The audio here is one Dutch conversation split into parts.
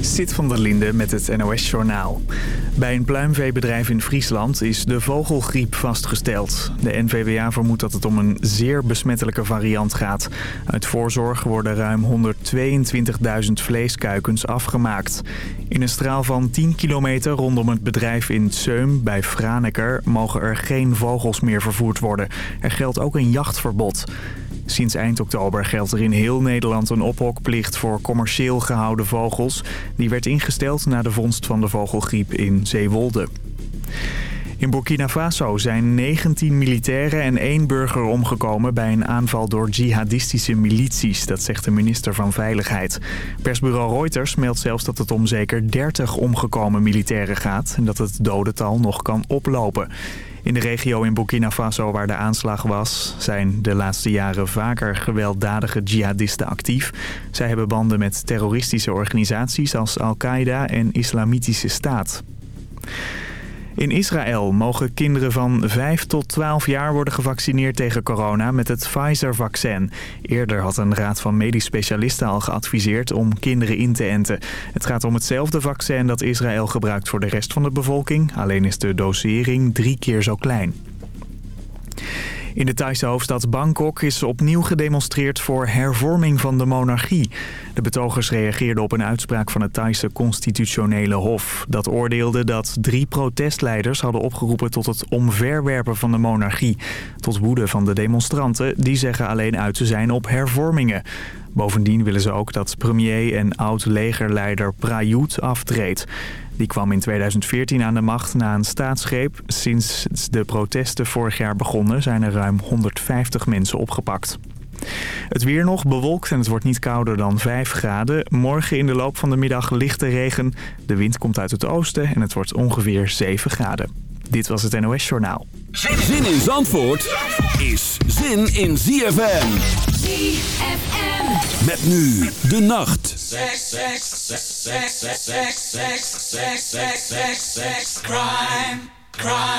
Sit van der Linde met het NOS-journaal. Bij een pluimveebedrijf in Friesland is de vogelgriep vastgesteld. De NVWA vermoedt dat het om een zeer besmettelijke variant gaat. Uit voorzorg worden ruim 122.000 vleeskuikens afgemaakt. In een straal van 10 kilometer rondom het bedrijf in Tseum bij Franeker... mogen er geen vogels meer vervoerd worden. Er geldt ook een jachtverbod. Sinds eind oktober geldt er in heel Nederland een ophokplicht voor commercieel gehouden vogels. Die werd ingesteld na de vondst van de vogelgriep in Zeewolde. In Burkina Faso zijn 19 militairen en één burger omgekomen bij een aanval door jihadistische milities. Dat zegt de minister van Veiligheid. Persbureau Reuters meldt zelfs dat het om zeker 30 omgekomen militairen gaat en dat het dodental nog kan oplopen. In de regio in Burkina Faso waar de aanslag was... zijn de laatste jaren vaker gewelddadige jihadisten actief. Zij hebben banden met terroristische organisaties als Al-Qaeda en Islamitische Staat. In Israël mogen kinderen van 5 tot 12 jaar worden gevaccineerd tegen corona met het Pfizer-vaccin. Eerder had een raad van medisch specialisten al geadviseerd om kinderen in te enten. Het gaat om hetzelfde vaccin dat Israël gebruikt voor de rest van de bevolking. Alleen is de dosering drie keer zo klein. In de Thaise hoofdstad Bangkok is opnieuw gedemonstreerd voor hervorming van de monarchie. De betogers reageerden op een uitspraak van het Thaise constitutionele hof. Dat oordeelde dat drie protestleiders hadden opgeroepen tot het omverwerpen van de monarchie. Tot woede van de demonstranten, die zeggen alleen uit te zijn op hervormingen. Bovendien willen ze ook dat premier en oud-legerleider Prayut aftreedt. Die kwam in 2014 aan de macht na een staatsgreep. Sinds de protesten vorig jaar begonnen zijn er ruim 150 mensen opgepakt. Het weer nog bewolkt en het wordt niet kouder dan 5 graden. Morgen in de loop van de middag lichte regen. De wind komt uit het oosten en het wordt ongeveer 7 graden. Dit was het NOS Journaal. Zin in Zandvoort is zin in ZFM. ZFM. Met nu de nacht. Sex, crime, crime.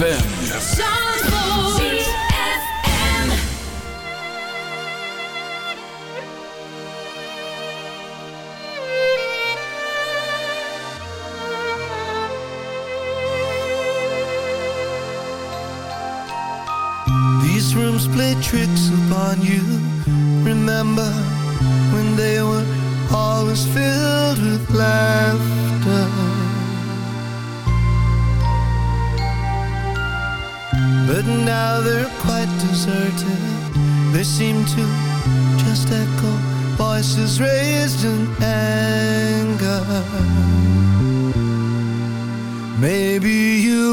These rooms play tricks upon you. Remember when they were always filled they seem to just echo voices raised in anger. Maybe you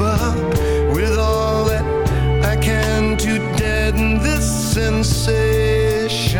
up with all that I can to deaden this sensation.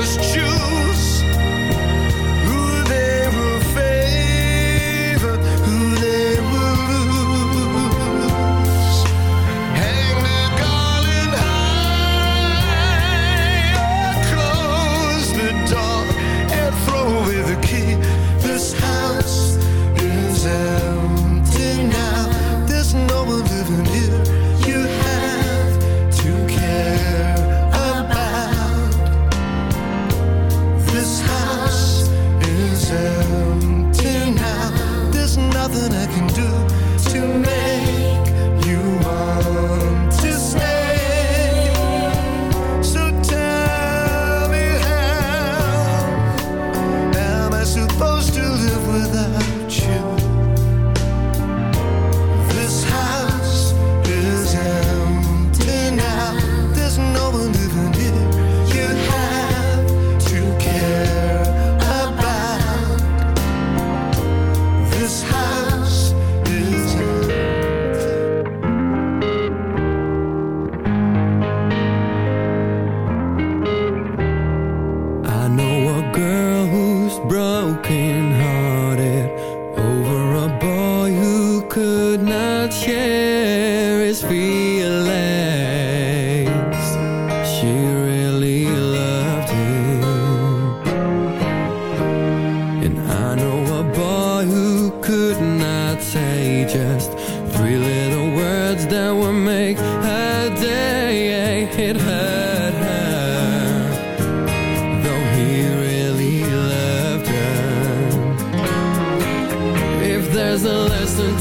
trust you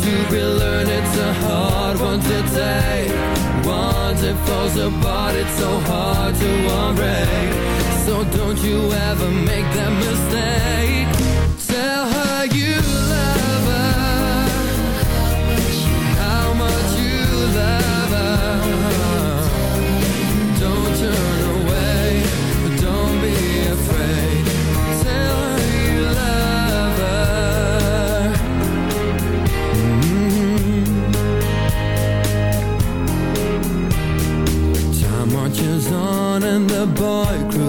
to relearn it's a hard one to take. Once it falls apart it's so hard to unbreak. So don't you ever make that mistake. Tell her you boy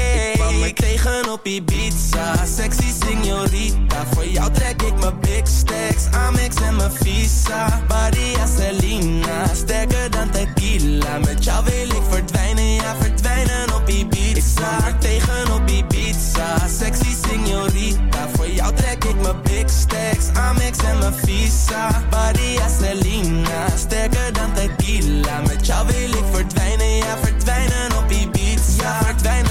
op Ibiza. Sexy signorita Voor jou trek ik mijn big stacks. Amex en mijn visa Badia Selena. Sterker dan tequila Met jou wil ik verdwijnen. Ja verdwijnen op Ibiza. Ik er tegen op Ibiza. Sexy signorita Voor jou trek ik mijn big stacks. Amex en mijn visa Badia Selena. Sterker dan tequila Met jou wil ik verdwijnen. Ja verdwijnen op Ibiza. Ja verdwijnen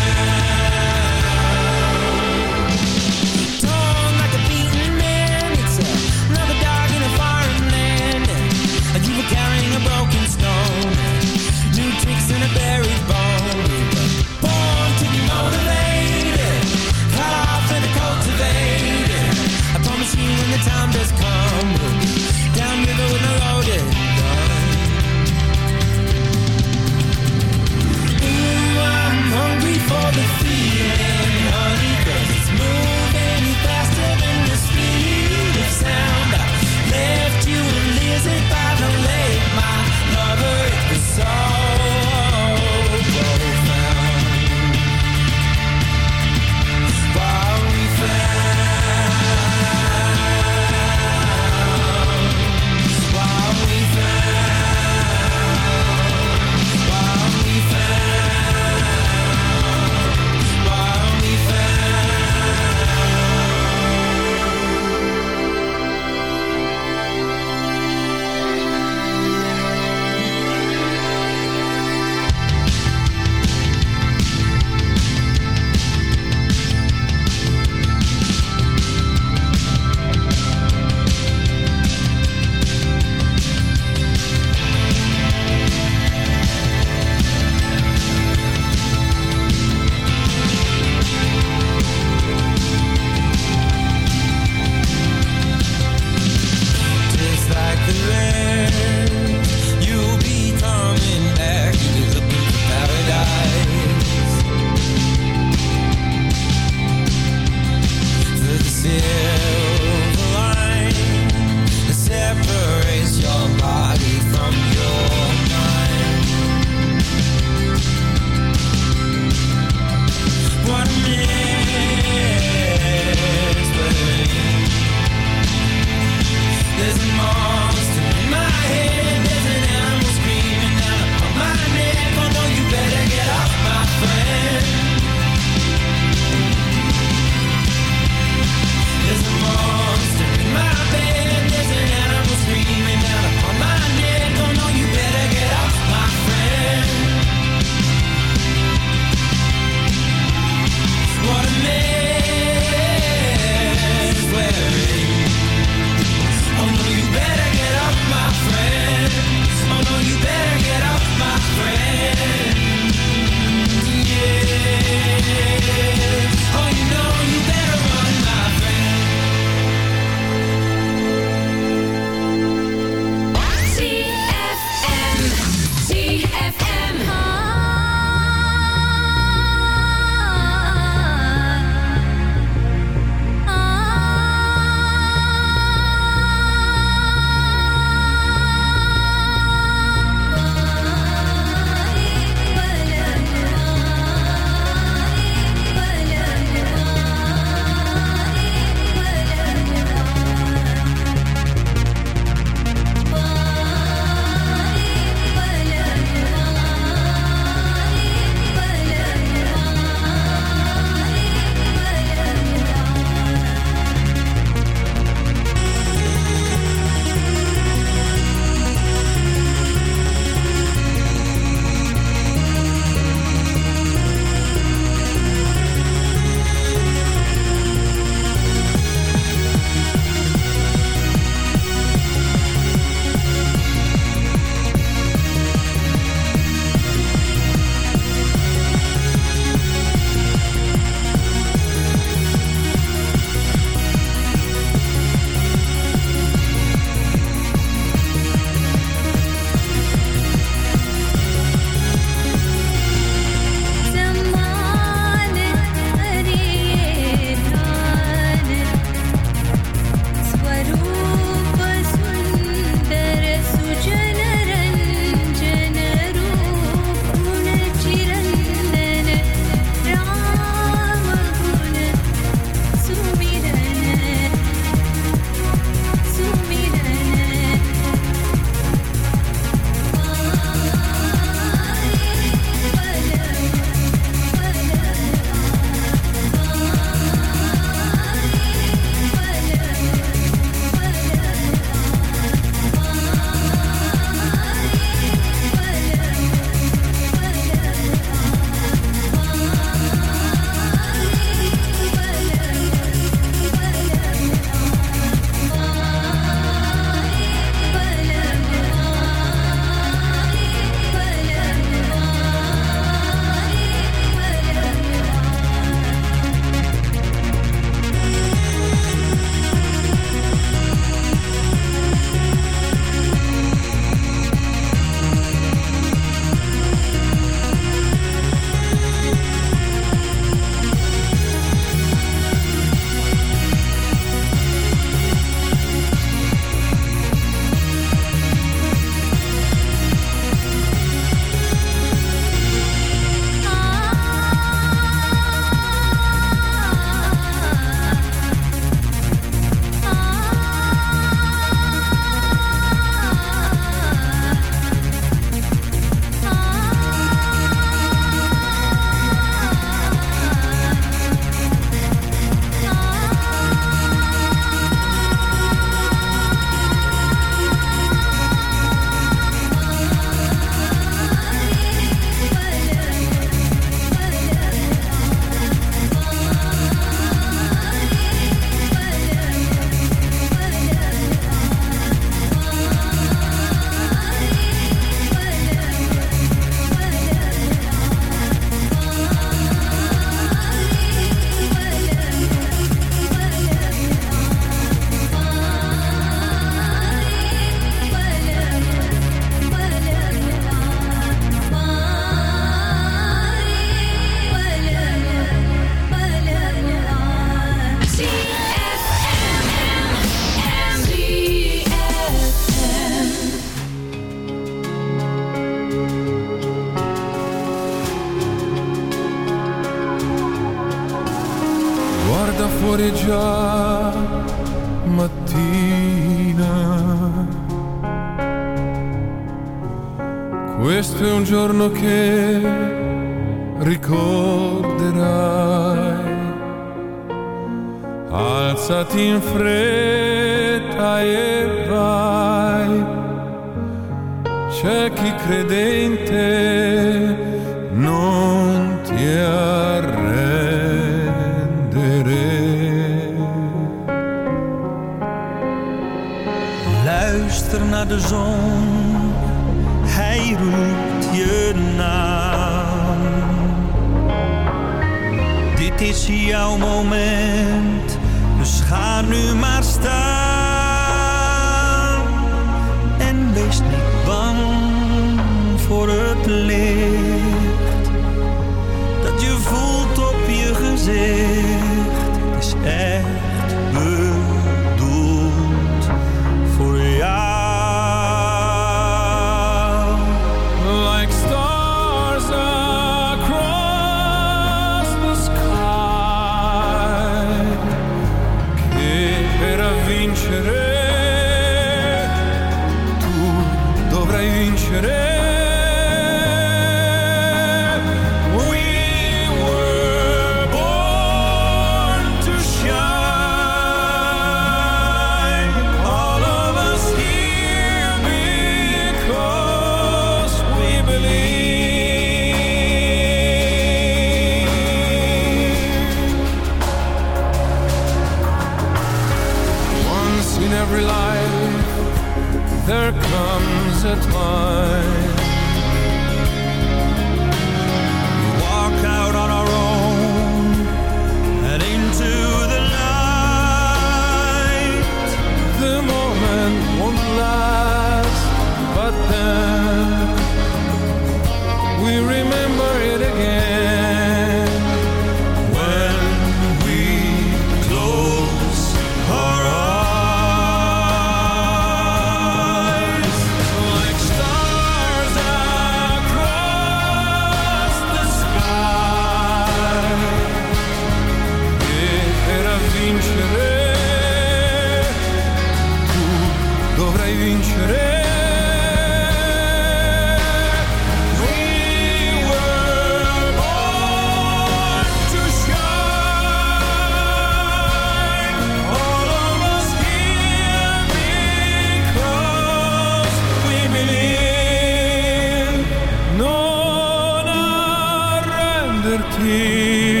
ti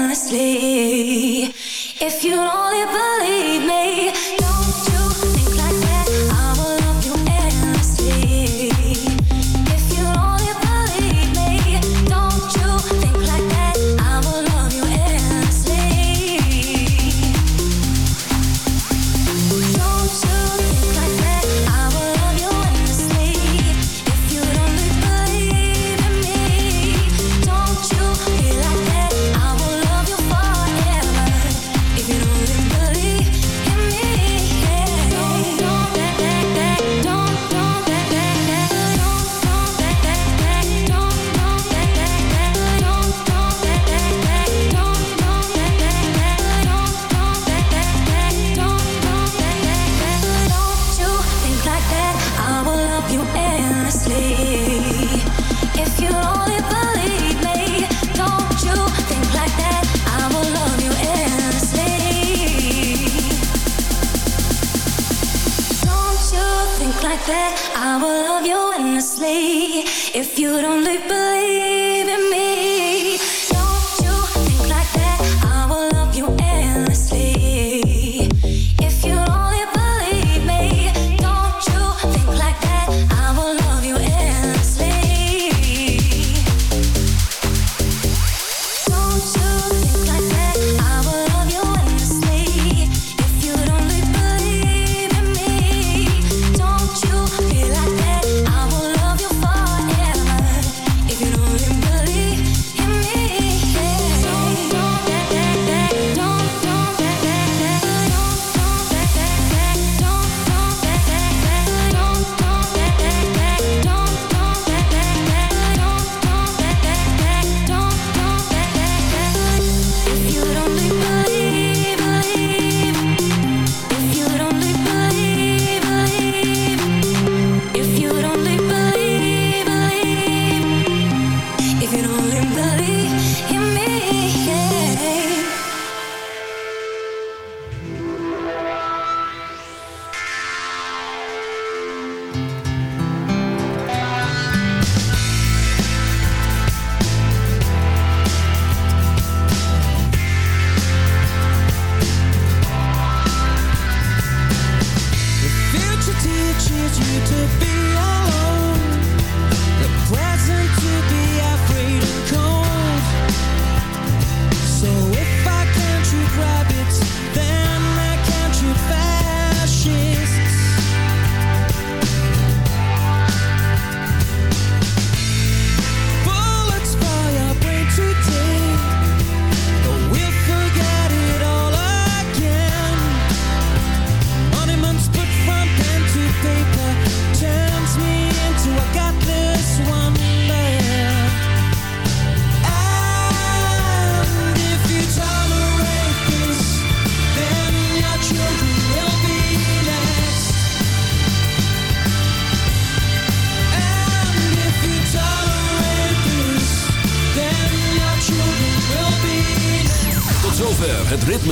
endlessly. If you only believe me.